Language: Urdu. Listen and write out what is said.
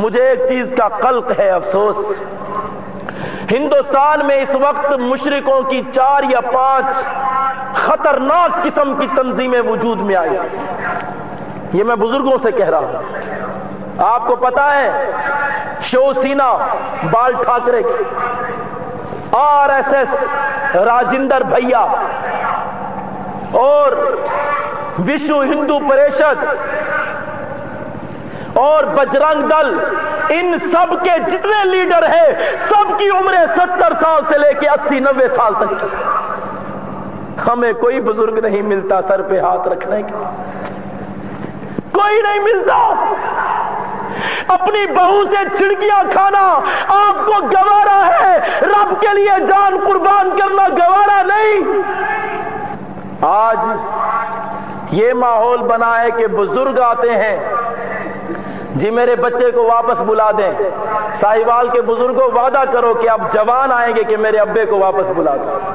مجھے ایک چیز کا قلق ہے افسوس۔ ہندوستان میں اس وقت مشرقوں کی چار یا پانچ خطرناک قسم کی تنظیمیں وجود میں آئی۔ یہ میں بزرگوں سے کہہ رہا ہوں۔ آپ کو پتا ہے، شو سینا، بال ٹھاکرے۔ کی آر ایس ایس، راجندر بھیا۔ اور وشو ہندو پریشد اور بجرنگ دل، ان سب کے جتنے لیڈر ہیں، سب کی عمریں ستر سال سے لے کے اسی نوے سال تک کی۔ ہمیں کوئی بزرگ نہیں ملتا سر پہ ہاتھ رکھنے کے کوئی نہیں ملتا۔ اپنی بہو سے چڑکیاں کھانا آپ کو گوارا ہے۔ رب کے لیے جان قربان کرنا گوارا نہیں۔ آج یہ ماحول بنا ہے کہ بزرگ آتے ہیں۔ جی میرے بچے کو واپس بلا دیں۔ ساہیوال کے بزرگوں، وعدہ کرو کہ آپ جوان آئیں گے کہ میرے ابے کو واپس بلا دیں۔